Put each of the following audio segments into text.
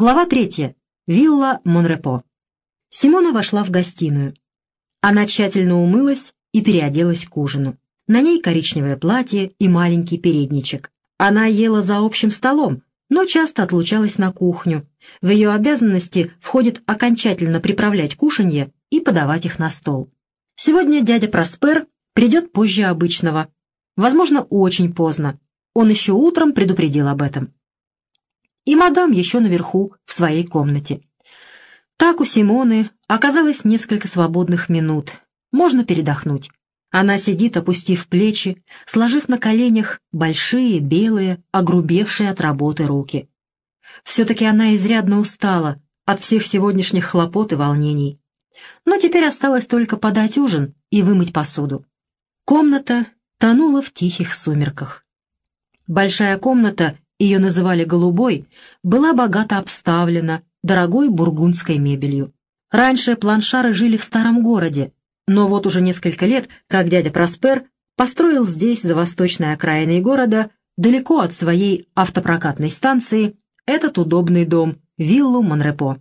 Глава третья. Вилла Монрепо. Симона вошла в гостиную. Она тщательно умылась и переоделась к ужину. На ней коричневое платье и маленький передничек. Она ела за общим столом, но часто отлучалась на кухню. В ее обязанности входит окончательно приправлять кушанье и подавать их на стол. Сегодня дядя Проспер придет позже обычного. Возможно, очень поздно. Он еще утром предупредил об этом и мадам еще наверху, в своей комнате. Так у Симоны оказалось несколько свободных минут. Можно передохнуть. Она сидит, опустив плечи, сложив на коленях большие, белые, огрубевшие от работы руки. Все-таки она изрядно устала от всех сегодняшних хлопот и волнений. Но теперь осталось только подать ужин и вымыть посуду. Комната тонула в тихих сумерках. Большая комната ее называли «голубой», была богато обставлена дорогой бургундской мебелью. Раньше планшары жили в старом городе, но вот уже несколько лет, как дядя Проспер построил здесь, за восточной окраиной города, далеко от своей автопрокатной станции, этот удобный дом, виллу Монрепо.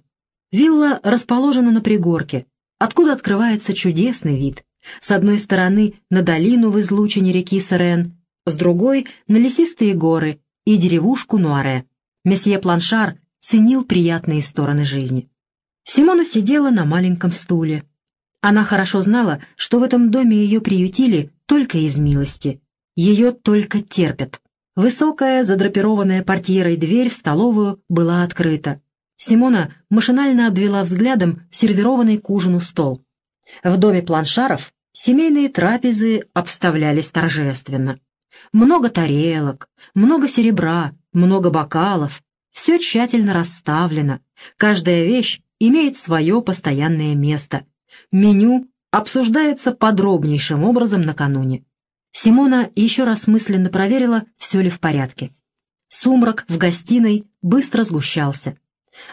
Вилла расположена на пригорке, откуда открывается чудесный вид. С одной стороны на долину в излучине реки Сырен, с другой — на лесистые горы, и деревушку Нуаре. Месье Планшар ценил приятные стороны жизни. Симона сидела на маленьком стуле. Она хорошо знала, что в этом доме ее приютили только из милости. Ее только терпят. Высокая, задрапированная портьерой дверь в столовую была открыта. Симона машинально обвела взглядом сервированный к ужину стол. В доме планшаров семейные трапезы обставлялись торжественно. Много тарелок, много серебра, много бокалов. Все тщательно расставлено. Каждая вещь имеет свое постоянное место. Меню обсуждается подробнейшим образом накануне. Симона еще раз мысленно проверила, все ли в порядке. Сумрак в гостиной быстро сгущался.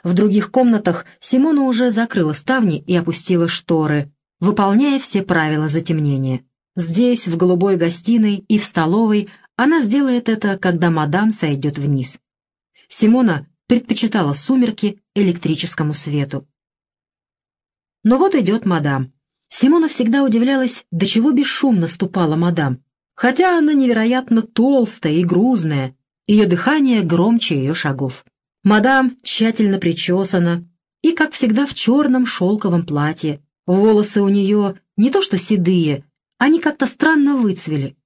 В других комнатах Симона уже закрыла ставни и опустила шторы, выполняя все правила затемнения. Здесь, в голубой гостиной и в столовой, она сделает это, когда мадам сойдет вниз. Симона предпочитала сумерки электрическому свету. Но вот идет мадам. Симона всегда удивлялась, до чего бесшумно ступала мадам. Хотя она невероятно толстая и грузная, ее дыхание громче ее шагов. Мадам тщательно причесана и, как всегда, в черном шелковом платье. Волосы у нее не то что седые, они как-то странно выцвели.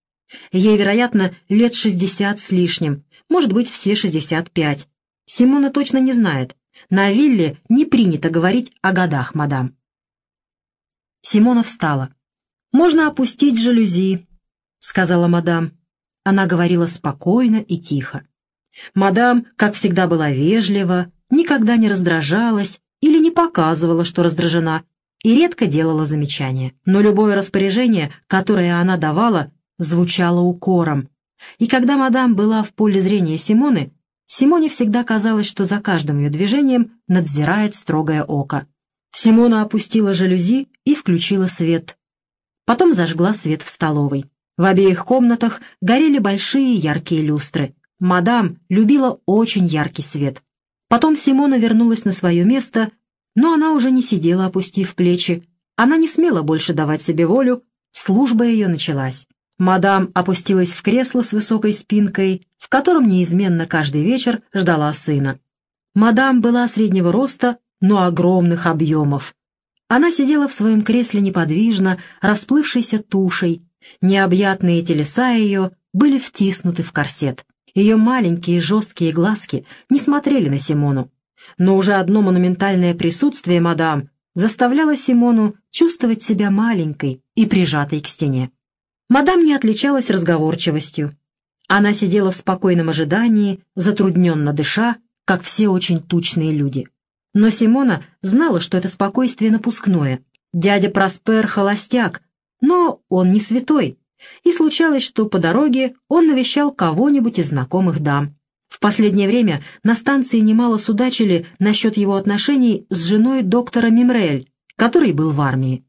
Ей, вероятно, лет шестьдесят с лишним, может быть, все шестьдесят пять. Симона точно не знает. На вилле не принято говорить о годах, мадам. Симона встала. «Можно опустить жалюзи», — сказала мадам. Она говорила спокойно и тихо. Мадам, как всегда, была вежлива, никогда не раздражалась или не показывала, что раздражена, и редко делала замечания, но любое распоряжение, которое она давала, звучало укором. И когда мадам была в поле зрения Симоны, Симоне всегда казалось, что за каждым ее движением надзирает строгое око. Симона опустила жалюзи и включила свет. Потом зажгла свет в столовой. В обеих комнатах горели большие яркие люстры. Мадам любила очень яркий свет. Потом Симона вернулась на свое место но она уже не сидела, опустив плечи. Она не смела больше давать себе волю, служба ее началась. Мадам опустилась в кресло с высокой спинкой, в котором неизменно каждый вечер ждала сына. Мадам была среднего роста, но огромных объемов. Она сидела в своем кресле неподвижно, расплывшейся тушей. Необъятные телеса ее были втиснуты в корсет. Ее маленькие жесткие глазки не смотрели на Симону но уже одно монументальное присутствие мадам заставляло Симону чувствовать себя маленькой и прижатой к стене. Мадам не отличалась разговорчивостью. Она сидела в спокойном ожидании, затрудненно дыша, как все очень тучные люди. Но Симона знала, что это спокойствие напускное. Дядя Проспер — холостяк, но он не святой, и случалось, что по дороге он навещал кого-нибудь из знакомых дам. В последнее время на станции немало судачили насчет его отношений с женой доктора Мимрель, который был в армии.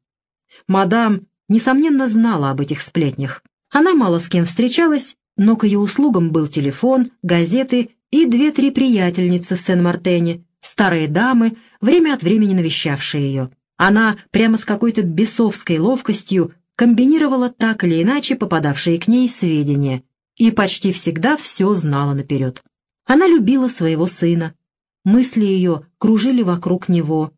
Мадам, несомненно, знала об этих сплетнях. Она мало с кем встречалась, но к ее услугам был телефон, газеты и две-три приятельницы в Сен-Мартене, старые дамы, время от времени навещавшие ее. Она прямо с какой-то бесовской ловкостью комбинировала так или иначе попадавшие к ней сведения и почти всегда все знала наперед. Она любила своего сына. Мысли ее кружили вокруг него.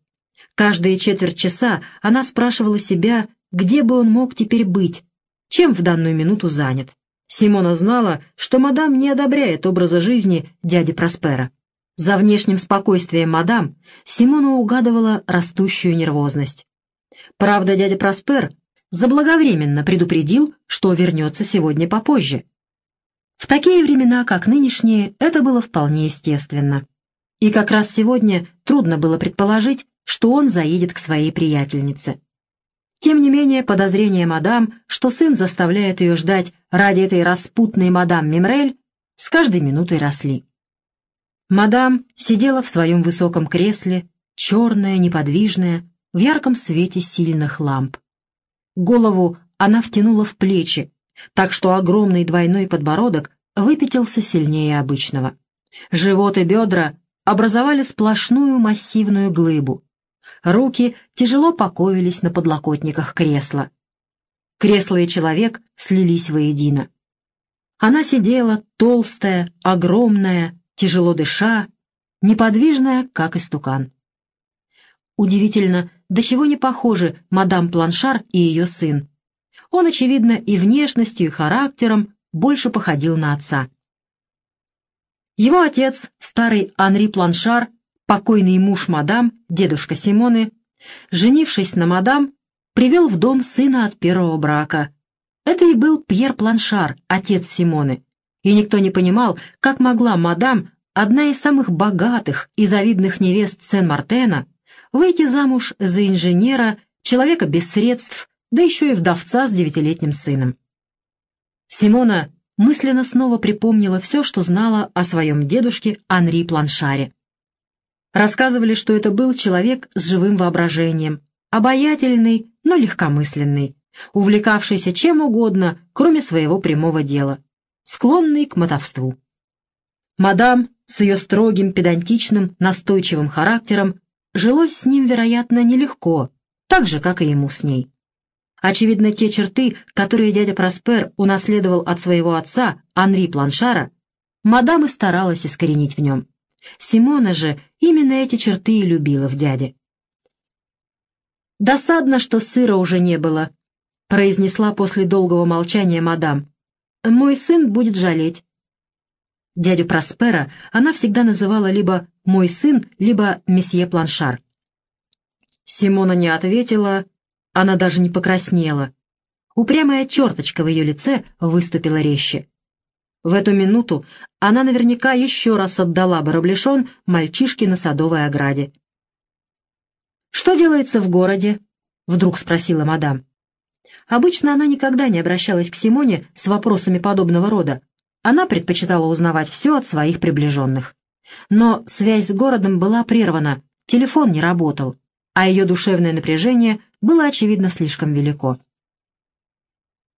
Каждые четверть часа она спрашивала себя, где бы он мог теперь быть, чем в данную минуту занят. Симона знала, что мадам не одобряет образа жизни дяди Проспера. За внешним спокойствием мадам Симона угадывала растущую нервозность. Правда, дядя Проспер заблаговременно предупредил, что вернется сегодня попозже. В такие времена, как нынешние, это было вполне естественно. И как раз сегодня трудно было предположить, что он заедет к своей приятельнице. Тем не менее, подозрения мадам, что сын заставляет ее ждать ради этой распутной мадам Мемрель, с каждой минутой росли. Мадам сидела в своем высоком кресле, черная, неподвижная, в ярком свете сильных ламп. Голову она втянула в плечи, так что огромный двойной подбородок выпятился сильнее обычного. Живот и бедра образовали сплошную массивную глыбу. Руки тяжело покоились на подлокотниках кресла. Кресло и человек слились воедино. Она сидела толстая, огромная, тяжело дыша, неподвижная, как истукан. Удивительно, до чего не похожи мадам Планшар и ее сын. Он, очевидно, и внешностью, и характером больше походил на отца. Его отец, старый Анри Планшар, покойный муж мадам, дедушка Симоны, женившись на мадам, привел в дом сына от первого брака. Это и был Пьер Планшар, отец Симоны и никто не понимал, как могла мадам, одна из самых богатых и завидных невест Сен-Мартена, выйти замуж за инженера, человека без средств, да еще и вдовца с девятилетним сыном. Симона мысленно снова припомнила все, что знала о своем дедушке Анри Планшаре. Рассказывали, что это был человек с живым воображением, обаятельный, но легкомысленный, увлекавшийся чем угодно, кроме своего прямого дела склонный к мотовству. Мадам с ее строгим, педантичным, настойчивым характером жилось с ним, вероятно, нелегко, так же, как и ему с ней. Очевидно, те черты, которые дядя Проспер унаследовал от своего отца, Анри Планшара, мадам и старалась искоренить в нем. Симона же именно эти черты и любила в дяде. «Досадно, что сыра уже не было», — произнесла после долгого молчания мадам. Мой сын будет жалеть. Дядю Проспера она всегда называла либо «мой сын», либо «месье Планшар». Симона не ответила, она даже не покраснела. Упрямая черточка в ее лице выступила резче. В эту минуту она наверняка еще раз отдала бы раблешон мальчишке на садовой ограде. «Что делается в городе?» — вдруг спросила мадам. Обычно она никогда не обращалась к Симоне с вопросами подобного рода. Она предпочитала узнавать все от своих приближенных. Но связь с городом была прервана, телефон не работал, а ее душевное напряжение было, очевидно, слишком велико.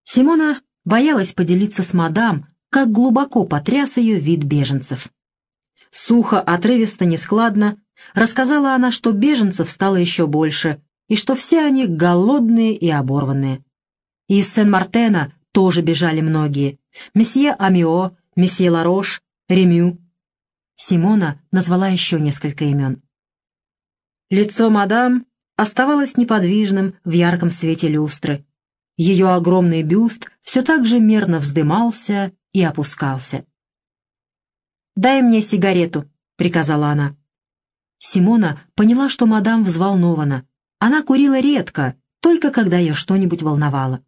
Симона боялась поделиться с мадам, как глубоко потряс ее вид беженцев. Сухо, отрывисто, нескладно рассказала она, что беженцев стало еще больше, и что все они голодные и оборванные. Из Сен-Мартена тоже бежали многие. Месье Амио, месье Ларош, Ремю. Симона назвала еще несколько имен. Лицо мадам оставалось неподвижным в ярком свете люстры. Ее огромный бюст все так же мерно вздымался и опускался. «Дай мне сигарету», — приказала она. Симона поняла, что мадам взволнована. Она курила редко, только когда ее что-нибудь волновало.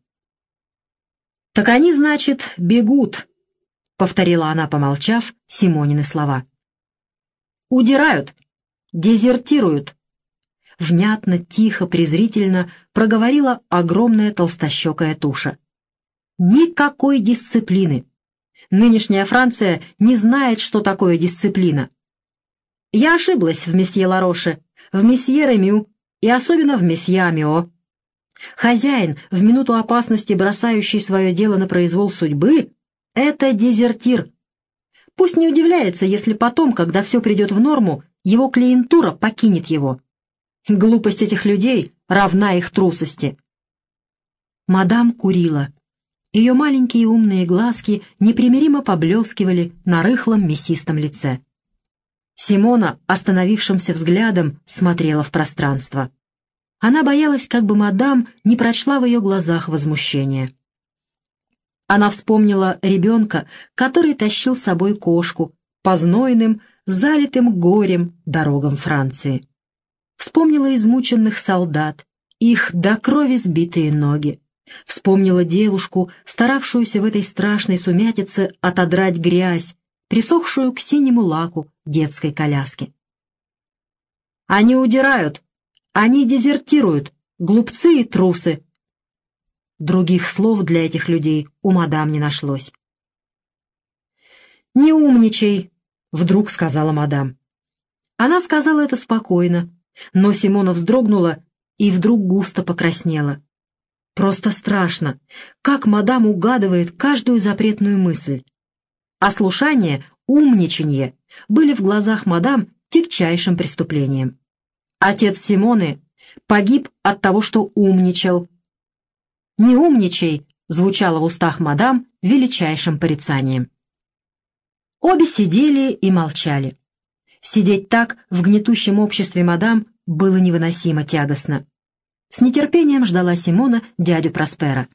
«Так они, значит, бегут», — повторила она, помолчав, Симонины слова. «Удирают, дезертируют». Внятно, тихо, презрительно проговорила огромная толстощекая туша. «Никакой дисциплины. Нынешняя Франция не знает, что такое дисциплина. Я ошиблась в месье Лароше, в месье Ремю и особенно в месье Амио. Хозяин, в минуту опасности бросающий свое дело на произвол судьбы, это дезертир. Пусть не удивляется, если потом, когда все придет в норму, его клиентура покинет его. Глупость этих людей равна их трусости. Мадам курила. Ее маленькие умные глазки непримиримо поблескивали на рыхлом мясистом лице. Симона, остановившимся взглядом, смотрела в пространство. Она боялась, как бы мадам не прочла в ее глазах возмущение. Она вспомнила ребенка, который тащил с собой кошку по знойным, залитым горем дорогам Франции. Вспомнила измученных солдат, их до крови сбитые ноги. Вспомнила девушку, старавшуюся в этой страшной сумятице отодрать грязь, присохшую к синему лаку детской коляски. «Они удирают! Они дезертируют! Глупцы и трусы!» Других слов для этих людей у мадам не нашлось. «Не умничай!» — вдруг сказала мадам. Она сказала это спокойно, но Симона вздрогнула и вдруг густо покраснела. Просто страшно, как мадам угадывает каждую запретную мысль. Ослушание, умничанье были в глазах мадам тягчайшим преступлением. Отец Симоны погиб от того, что умничал. «Не умничай!» звучало в устах мадам величайшим порицанием. Обе сидели и молчали. Сидеть так в гнетущем обществе мадам было невыносимо тягостно. С нетерпением ждала Симона дядю Проспера.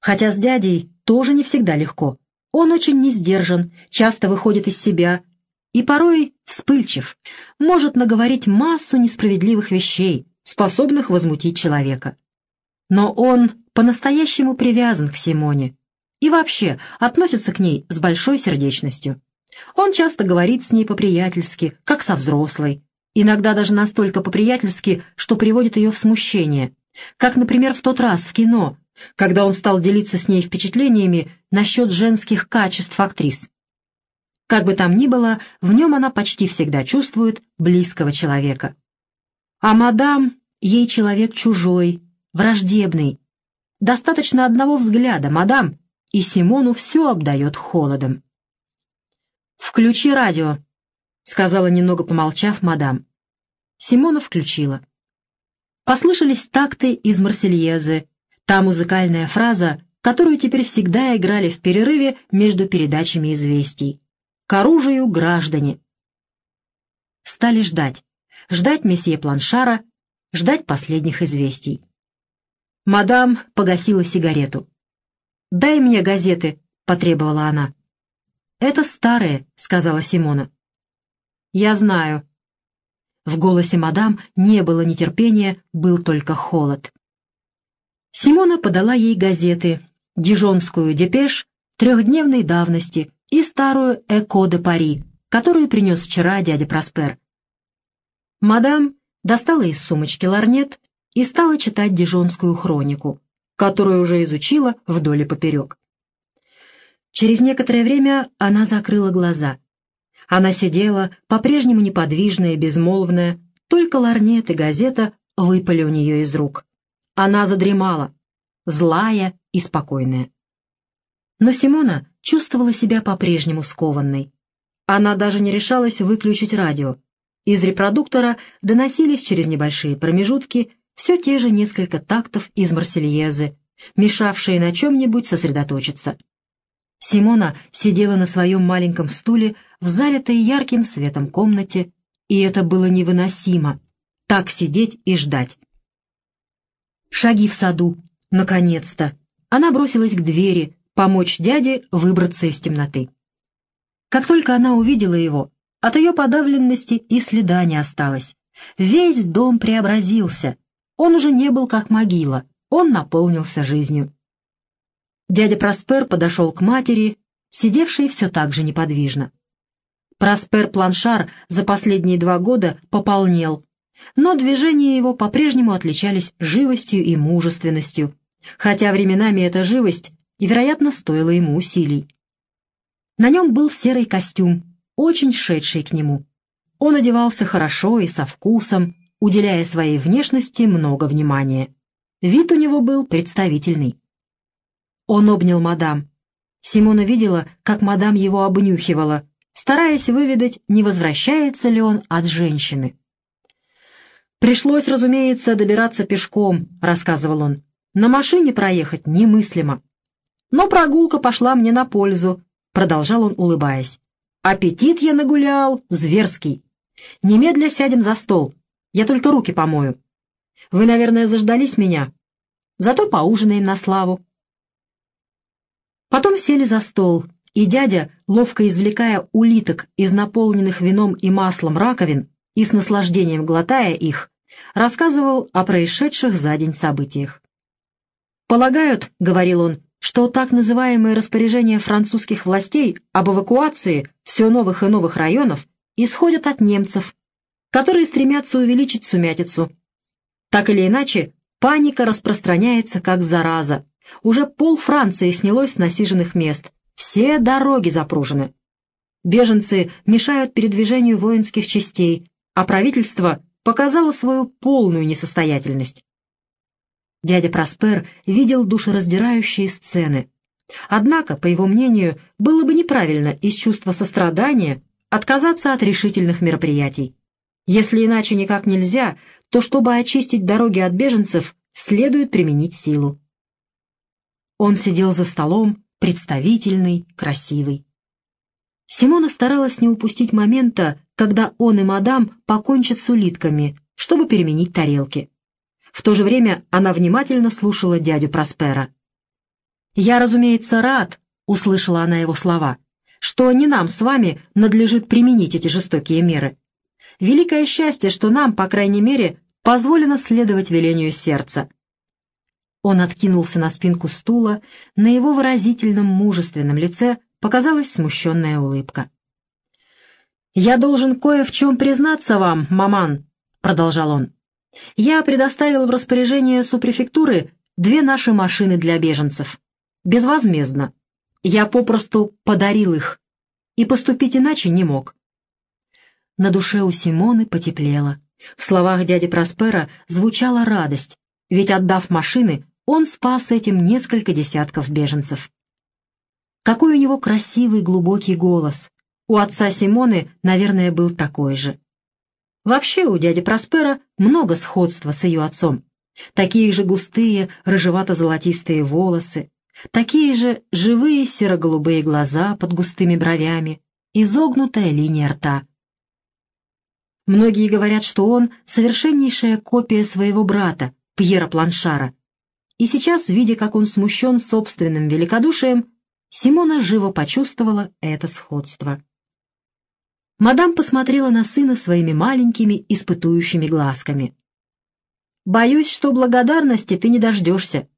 Хотя с дядей тоже не всегда легко. Он очень не сдержан, часто выходит из себя и порой вспыльчив, может наговорить массу несправедливых вещей, способных возмутить человека. Но он по-настоящему привязан к Симоне и вообще относится к ней с большой сердечностью. Он часто говорит с ней по-приятельски, как со взрослой, иногда даже настолько по-приятельски, что приводит ее в смущение, как, например, в тот раз в кино, когда он стал делиться с ней впечатлениями насчет женских качеств актрис. Как бы там ни было, в нем она почти всегда чувствует близкого человека. А мадам, ей человек чужой, враждебный. Достаточно одного взгляда, мадам, и Симону все обдает холодом. «Включи радио», — сказала немного помолчав мадам. Симона включила. Послышались такты из Марсельезы, та музыкальная фраза, которую теперь всегда играли в перерыве между передачами известий. «К оружию, граждане!» Стали ждать. Ждать месье Планшара, ждать последних известий. Мадам погасила сигарету. «Дай мне газеты», — потребовала она. «Это старые», — сказала Симона. «Я знаю». В голосе мадам не было нетерпения, был только холод. Симона подала ей газеты, дижонскую «Депеш» трехдневной давности и старую «Эко де Пари», которую принес вчера дядя Проспер. Мадам достала из сумочки ларнет и стала читать дижонскую хронику, которую уже изучила вдоль и поперек. Через некоторое время она закрыла глаза. Она сидела, по-прежнему неподвижная, безмолвная, только ларнет и газета выпали у нее из рук. Она задремала, злая и спокойная. Но Симона чувствовала себя по-прежнему скованной. Она даже не решалась выключить радио. Из репродуктора доносились через небольшие промежутки все те же несколько тактов из Марсельезы, мешавшие на чем-нибудь сосредоточиться. Симона сидела на своем маленьком стуле в залитой ярким светом комнате, и это было невыносимо — так сидеть и ждать. Шаги в саду. Наконец-то. Она бросилась к двери, помочь дяде выбраться из темноты. Как только она увидела его, от ее подавленности и следа не осталось. Весь дом преобразился. Он уже не был как могила, он наполнился жизнью. Дядя Проспер подошел к матери, сидевшей все так же неподвижно. Проспер Планшар за последние два года пополнел, но движения его по-прежнему отличались живостью и мужественностью, хотя временами эта живость и, вероятно, стоила ему усилий. На нем был серый костюм, очень шедший к нему. Он одевался хорошо и со вкусом, уделяя своей внешности много внимания. Вид у него был представительный. Он обнял мадам. Симона видела, как мадам его обнюхивала, стараясь выведать, не возвращается ли он от женщины. «Пришлось, разумеется, добираться пешком», — рассказывал он. «На машине проехать немыслимо. Но прогулка пошла мне на пользу», — продолжал он, улыбаясь. «Аппетит я нагулял, зверский. Немедля сядем за стол. Я только руки помою. Вы, наверное, заждались меня. Зато поужинаем на славу». Потом сели за стол, и дядя, ловко извлекая улиток из наполненных вином и маслом раковин и с наслаждением глотая их, рассказывал о происшедших за день событиях. «Полагают, — говорил он, — что так называемые распоряжения французских властей об эвакуации все новых и новых районов исходят от немцев, которые стремятся увеличить сумятицу. Так или иначе, паника распространяется как зараза. Уже пол Франции снялось с насиженных мест, все дороги запружены. Беженцы мешают передвижению воинских частей, а правительство показало свою полную несостоятельность. Дядя Проспер видел душераздирающие сцены. Однако, по его мнению, было бы неправильно из чувства сострадания отказаться от решительных мероприятий. Если иначе никак нельзя, то чтобы очистить дороги от беженцев, следует применить силу. Он сидел за столом, представительный, красивый. Симона старалась не упустить момента, когда он и мадам покончат с улитками, чтобы переменить тарелки. В то же время она внимательно слушала дядю Проспера. «Я, разумеется, рад», — услышала она его слова, «что не нам с вами надлежит применить эти жестокие меры. Великое счастье, что нам, по крайней мере, позволено следовать велению сердца. Он откинулся на спинку стула, на его выразительном мужественном лице показалась смущенная улыбка. «Я должен кое в чем признаться вам, маман», — продолжал он. «Я предоставил в распоряжение супрефектуры две наши машины для беженцев. Безвозмездно. Я попросту подарил их, и поступить иначе не мог». На душе у Симоны потеплело. В словах дяди Проспера звучала радость, ведь, отдав машины, он спас этим несколько десятков беженцев. Какой у него красивый глубокий голос. У отца Симоны, наверное, был такой же. Вообще у дяди Проспера много сходства с ее отцом. Такие же густые, рыжевато-золотистые волосы, такие же живые серо-голубые глаза под густыми бровями, изогнутая линия рта. Многие говорят, что он совершеннейшая копия своего брата, Пьера Планшара, и сейчас, видя, как он смущен собственным великодушием, Симона живо почувствовала это сходство. Мадам посмотрела на сына своими маленькими испытующими глазками. «Боюсь, что благодарности ты не дождешься.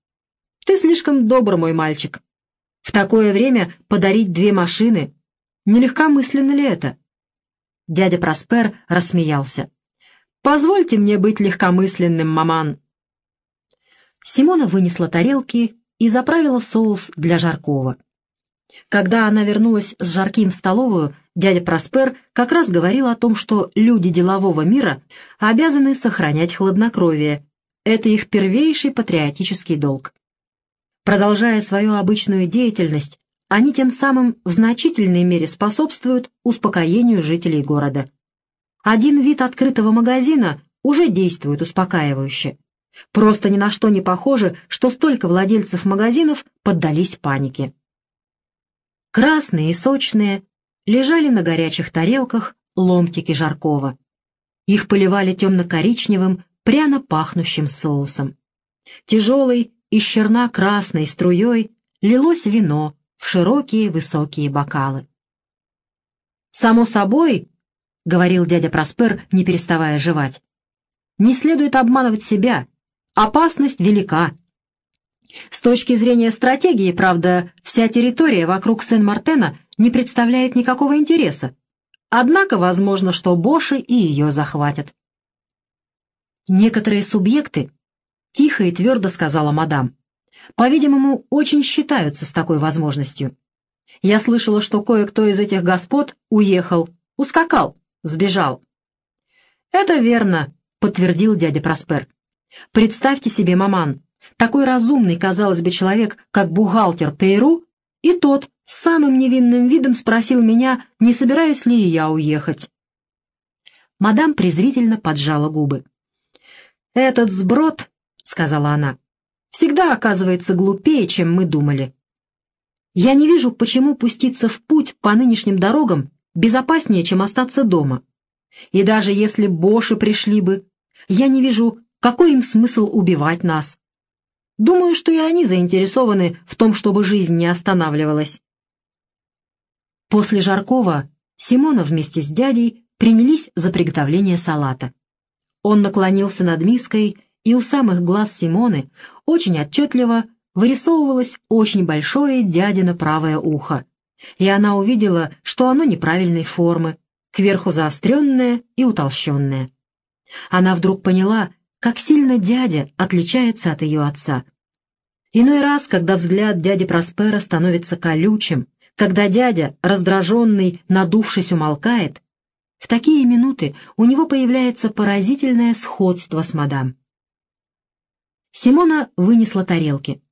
Ты слишком добр, мой мальчик. В такое время подарить две машины, нелегкомысленно ли это?» Дядя Проспер рассмеялся. «Позвольте мне быть легкомысленным, маман. Симона вынесла тарелки и заправила соус для жаркого. Когда она вернулась с жарким в столовую, дядя Проспер как раз говорил о том, что люди делового мира обязаны сохранять хладнокровие. Это их первейший патриотический долг. Продолжая свою обычную деятельность, они тем самым в значительной мере способствуют успокоению жителей города. Один вид открытого магазина уже действует успокаивающе. Просто ни на что не похоже, что столько владельцев магазинов поддались панике. Красные и сочные лежали на горячих тарелках ломтики жаркого. Их поливали темно-коричневым, пряно пахнущим соусом. Тяжелой и черна-красной струей лилось вино в широкие высокие бокалы. «Само собой», — говорил дядя Проспер, не переставая жевать, — «не следует обманывать себя Опасность велика. С точки зрения стратегии, правда, вся территория вокруг Сен-Мартена не представляет никакого интереса. Однако возможно, что Боши и ее захватят. Некоторые субъекты, тихо и твердо сказала мадам, по-видимому, очень считаются с такой возможностью. Я слышала, что кое-кто из этих господ уехал, ускакал, сбежал. «Это верно», — подтвердил дядя Проспер. Представьте себе, маман, такой разумный, казалось бы, человек, как бухгалтер Пейру, и тот с самым невинным видом спросил меня, не собираюсь ли я уехать. Мадам презрительно поджала губы. «Этот сброд, — сказала она, — всегда оказывается глупее, чем мы думали. Я не вижу, почему пуститься в путь по нынешним дорогам безопаснее, чем остаться дома. И даже если боши пришли бы, я не вижу, какой им смысл убивать нас. Думаю, что и они заинтересованы в том, чтобы жизнь не останавливалась. После Жаркова Симона вместе с дядей принялись за приготовление салата. Он наклонился над миской, и у самых глаз Симоны очень отчетливо вырисовывалось очень большое дядино правое ухо, и она увидела, что оно неправильной формы, кверху заостренное и утолщенное. Она вдруг поняла, как сильно дядя отличается от ее отца. Иной раз, когда взгляд дяди Проспера становится колючим, когда дядя, раздраженный, надувшись, умолкает, в такие минуты у него появляется поразительное сходство с мадам. Симона вынесла тарелки.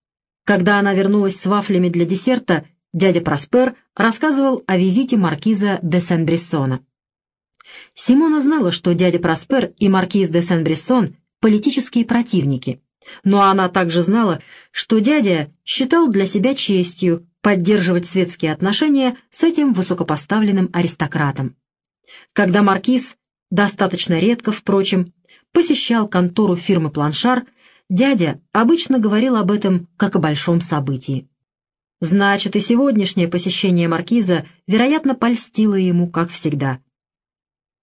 Когда она вернулась с вафлями для десерта, дядя Проспер рассказывал о визите маркиза де Сен-Брессона. Симона знала, что дядя Проспер и маркиз де Сен-Брессон — политические противники, но она также знала, что дядя считал для себя честью поддерживать светские отношения с этим высокопоставленным аристократом. Когда маркиз, достаточно редко, впрочем, посещал контору фирмы «Планшар», дядя обычно говорил об этом как о большом событии. Значит, и сегодняшнее посещение маркиза, вероятно, польстило ему, как всегда.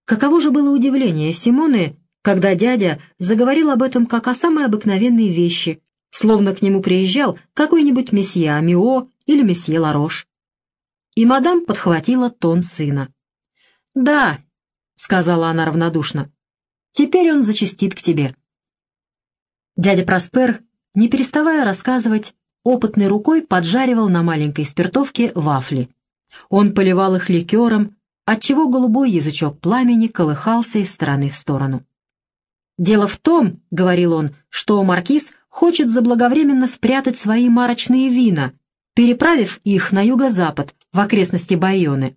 Каково же было удивление Симоны, когда дядя заговорил об этом как о самой обыкновенной вещи, словно к нему приезжал какой-нибудь месье Амио или месье Ларош. И мадам подхватила тон сына. «Да», — сказала она равнодушно, — «теперь он зачастит к тебе». Дядя Проспер, не переставая рассказывать, опытной рукой поджаривал на маленькой спиртовке вафли. Он поливал их ликером, отчего голубой язычок пламени колыхался из стороны в сторону. «Дело в том, — говорил он, — что маркиз хочет заблаговременно спрятать свои марочные вина, переправив их на юго-запад, в окрестности Байоны.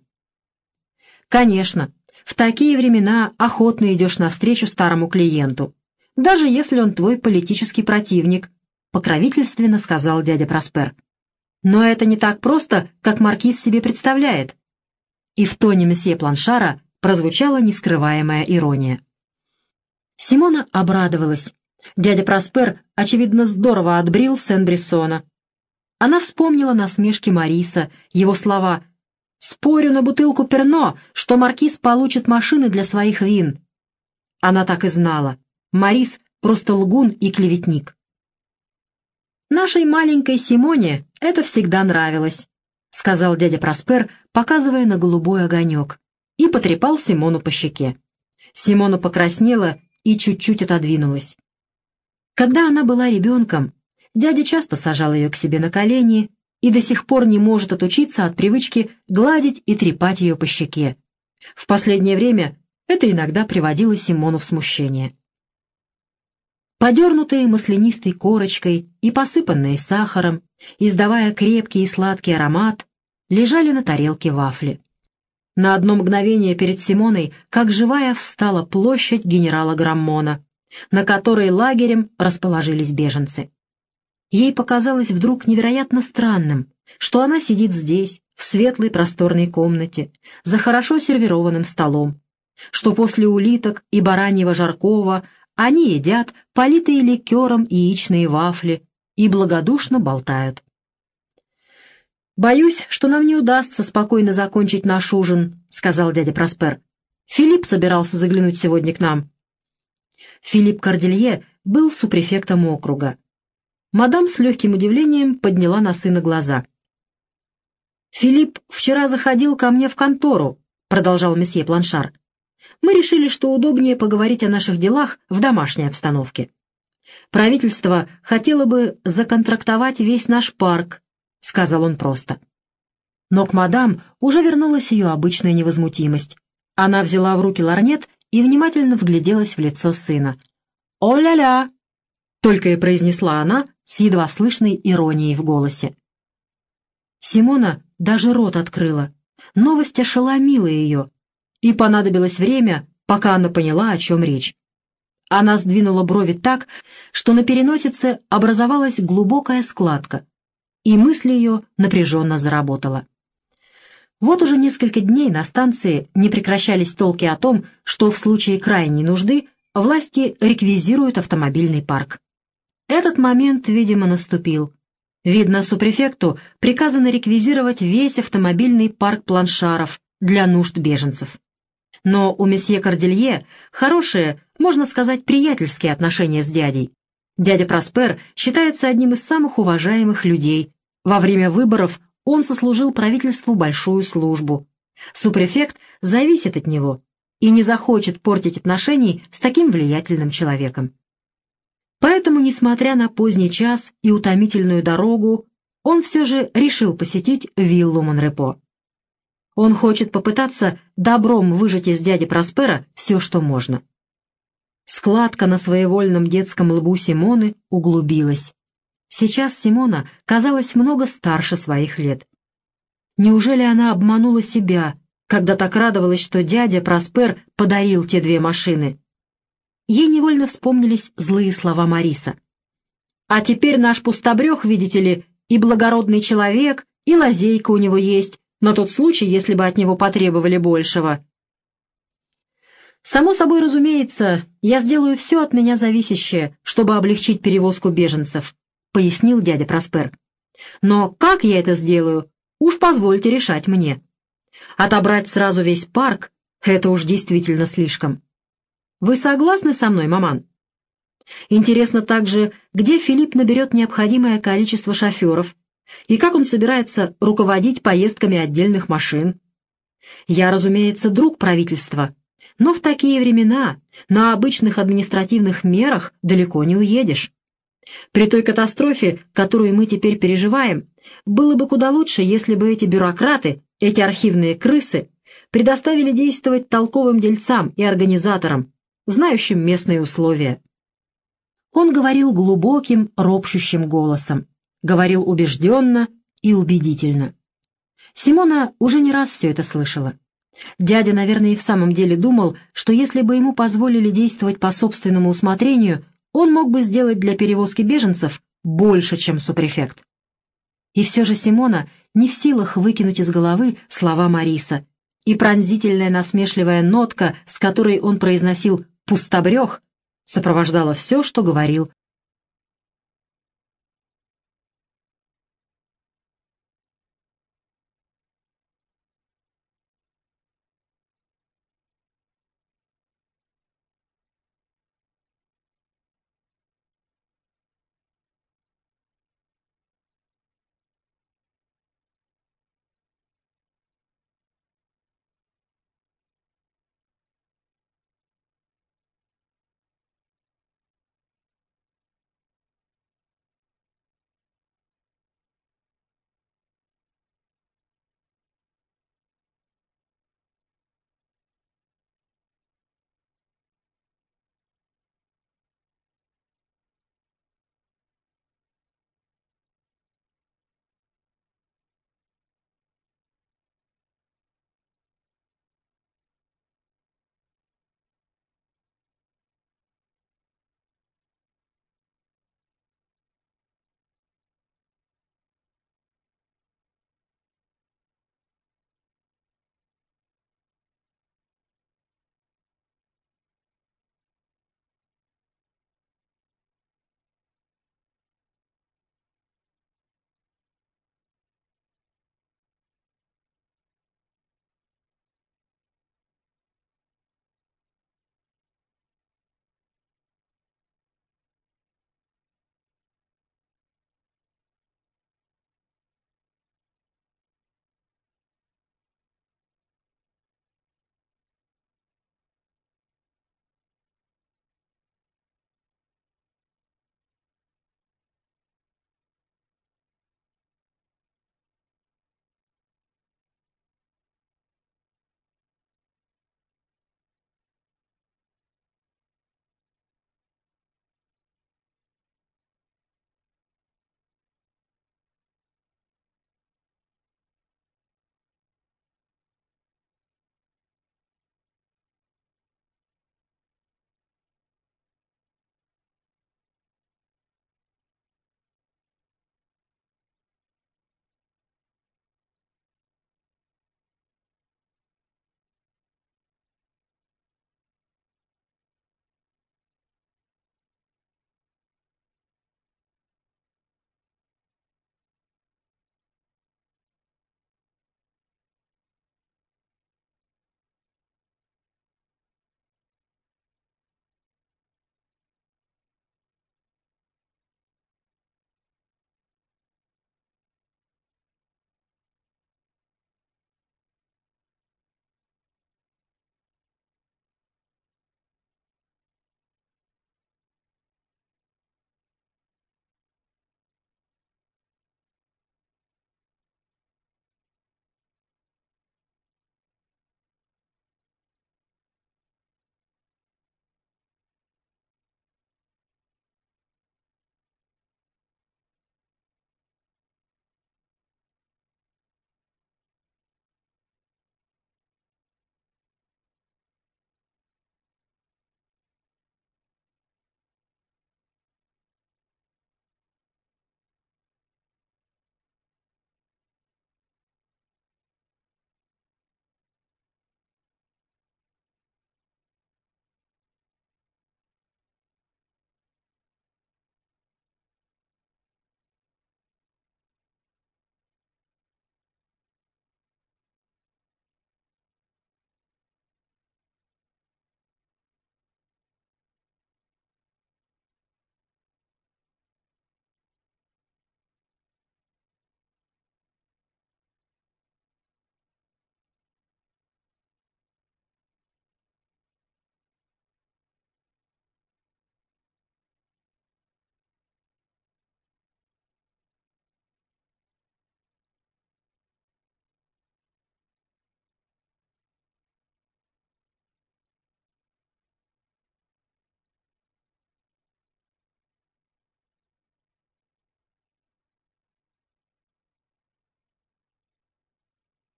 Конечно, в такие времена охотно идешь навстречу старому клиенту, даже если он твой политический противник, покровительственно сказал дядя Проспер. Но это не так просто, как маркиз себе представляет. И в тоне месье Планшара прозвучала нескрываемая ирония. Симона обрадовалась. Дядя Проспер, очевидно, здорово отбрил Сен-Брессона. Она вспомнила насмешки Мариса, его слова «Спорю на бутылку перно, что маркиз получит машины для своих вин». Она так и знала. Марис просто лгун и клеветник. «Нашей маленькой Симоне это всегда нравилось», — сказал дядя Проспер, показывая на голубой огонек, и потрепал Симону по щеке. Симона покраснела и чуть-чуть отодвинулась. Когда она была ребенком, дядя часто сажал ее к себе на колени и до сих пор не может отучиться от привычки гладить и трепать ее по щеке. В последнее время это иногда приводило Симону в смущение. Подернутые маслянистой корочкой и посыпанные сахаром, издавая крепкий и сладкий аромат, лежали на тарелке вафли. На одно мгновение перед Симоной, как живая, встала площадь генерала Граммона, на которой лагерем расположились беженцы. Ей показалось вдруг невероятно странным, что она сидит здесь, в светлой просторной комнате, за хорошо сервированным столом, что после улиток и бараньего жаркого они едят политые ликером яичные вафли и благодушно болтают. «Боюсь, что нам не удастся спокойно закончить наш ужин», — сказал дядя Проспер. «Филипп собирался заглянуть сегодня к нам». Филипп Корделье был супрефектом округа. Мадам с легким удивлением подняла на сына глаза. «Филипп вчера заходил ко мне в контору», — продолжал месье Планшар. «Мы решили, что удобнее поговорить о наших делах в домашней обстановке. Правительство хотело бы законтрактовать весь наш парк, — сказал он просто. Но к мадам уже вернулась ее обычная невозмутимость. Она взяла в руки ларнет и внимательно вгляделась в лицо сына. «О-ля-ля!» — только и произнесла она с едва слышной иронией в голосе. Симона даже рот открыла. Новость ошеломила ее, и понадобилось время, пока она поняла, о чем речь. Она сдвинула брови так, что на переносице образовалась глубокая складка, и мысль ее напряженно заработала. Вот уже несколько дней на станции не прекращались толки о том, что в случае крайней нужды власти реквизируют автомобильный парк. Этот момент, видимо, наступил. Видно, супрефекту приказано реквизировать весь автомобильный парк планшаров для нужд беженцев. Но у месье Корделье хорошие, можно сказать, приятельские отношения с дядей. Дядя Проспер считается одним из самых уважаемых людей. Во время выборов он сослужил правительству большую службу. Супрефект зависит от него и не захочет портить отношений с таким влиятельным человеком. Поэтому, несмотря на поздний час и утомительную дорогу, он все же решил посетить виллу Монрепо. Он хочет попытаться добром выжать из дяди Проспера все, что можно. Складка на своевольном детском лбу Симоны углубилась. Сейчас Симона казалась много старше своих лет. Неужели она обманула себя, когда так радовалась, что дядя Проспер подарил те две машины? Ей невольно вспомнились злые слова Мариса. «А теперь наш пустобрех, видите ли, и благородный человек, и лазейка у него есть, на тот случай, если бы от него потребовали большего. «Само собой разумеется, я сделаю все от меня зависящее, чтобы облегчить перевозку беженцев», — пояснил дядя Проспер. «Но как я это сделаю, уж позвольте решать мне. Отобрать сразу весь парк — это уж действительно слишком. Вы согласны со мной, маман?» Интересно также, где Филипп наберет необходимое количество шоферов, и как он собирается руководить поездками отдельных машин. Я, разумеется, друг правительства, но в такие времена на обычных административных мерах далеко не уедешь. При той катастрофе, которую мы теперь переживаем, было бы куда лучше, если бы эти бюрократы, эти архивные крысы, предоставили действовать толковым дельцам и организаторам, знающим местные условия. Он говорил глубоким, ропщущим голосом говорил убежденно и убедительно. Симона уже не раз все это слышала. Дядя, наверное, и в самом деле думал, что если бы ему позволили действовать по собственному усмотрению, он мог бы сделать для перевозки беженцев больше, чем супрефект. И все же Симона не в силах выкинуть из головы слова Мариса, и пронзительная насмешливая нотка, с которой он произносил «пустобрех», сопровождала все, что говорил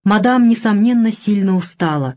Мадам, несомненно, сильно устала,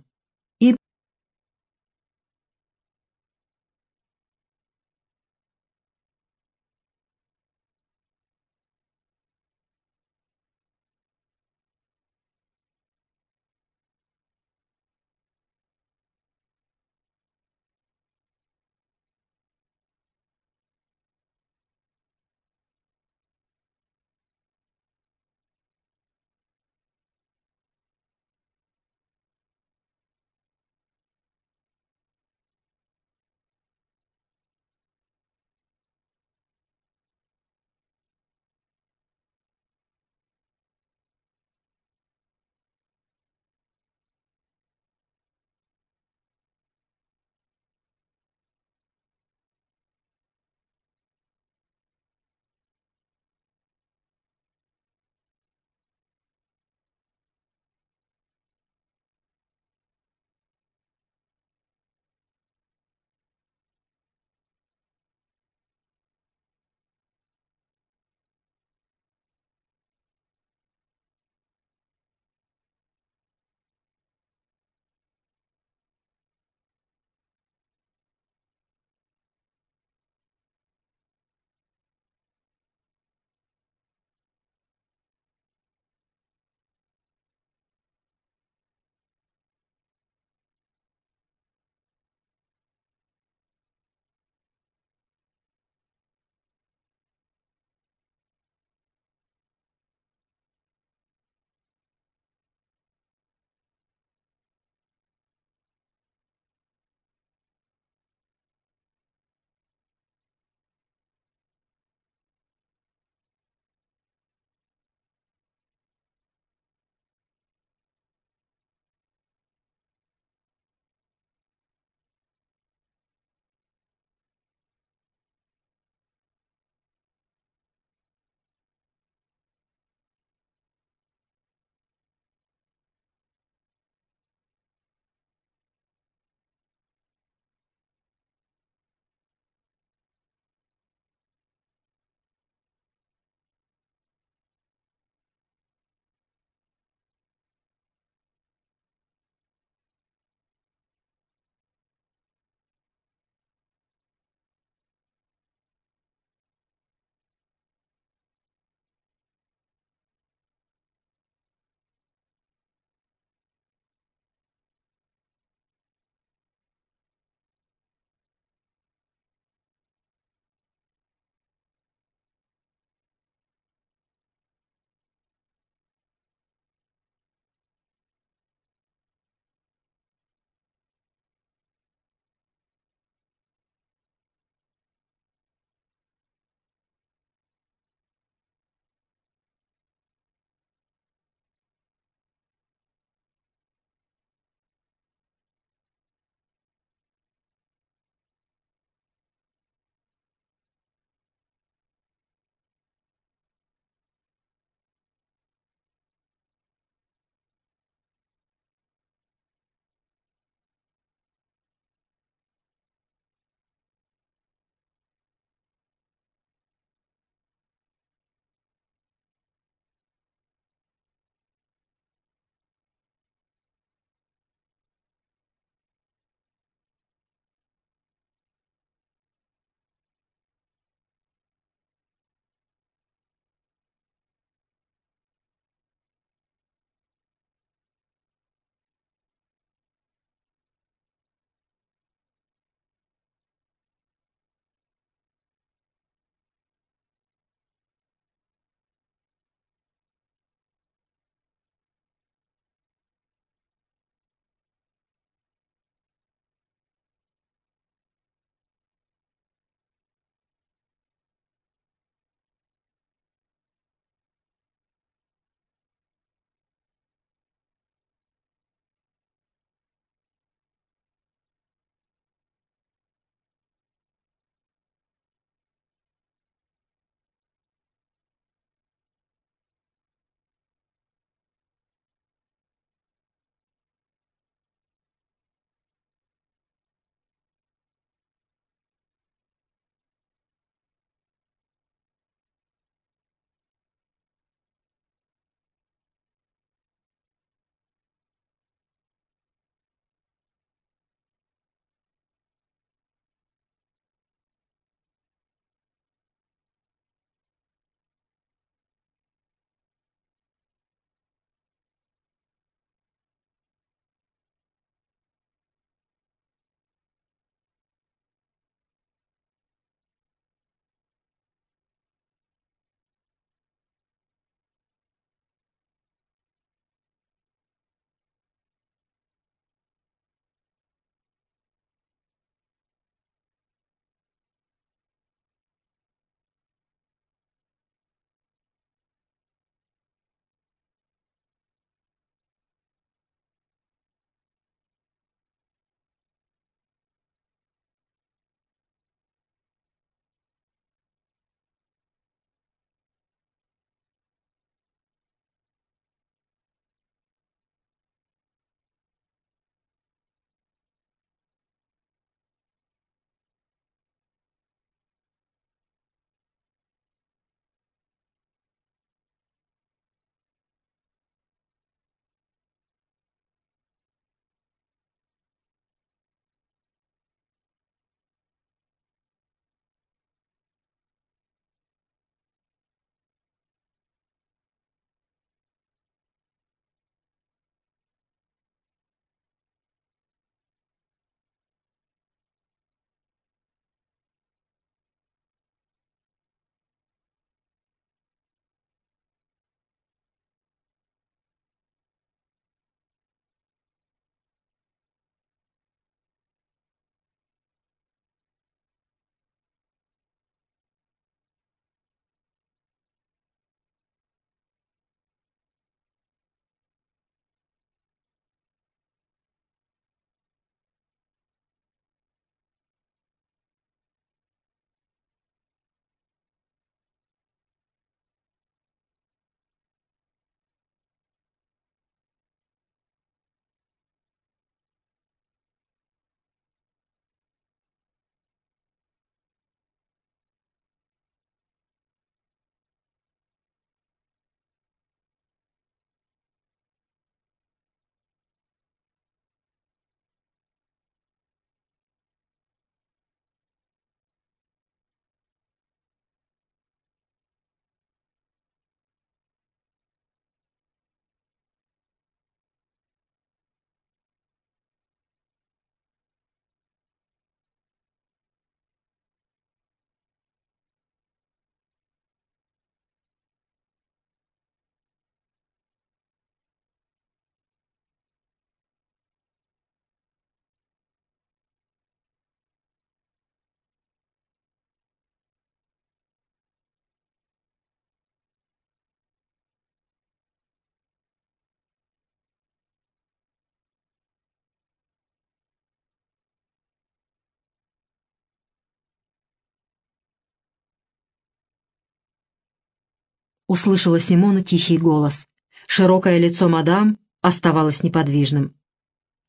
услышала Симона тихий голос. Широкое лицо мадам оставалось неподвижным.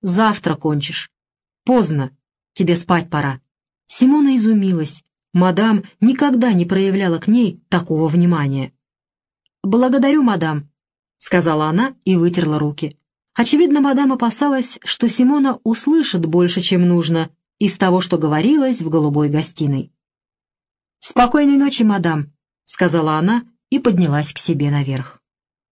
«Завтра кончишь. Поздно. Тебе спать пора». Симона изумилась. Мадам никогда не проявляла к ней такого внимания. «Благодарю, мадам», — сказала она и вытерла руки. Очевидно, мадам опасалась, что Симона услышит больше, чем нужно, из того, что говорилось в голубой гостиной. «Спокойной ночи, мадам», — сказала она и поднялась к себе наверх.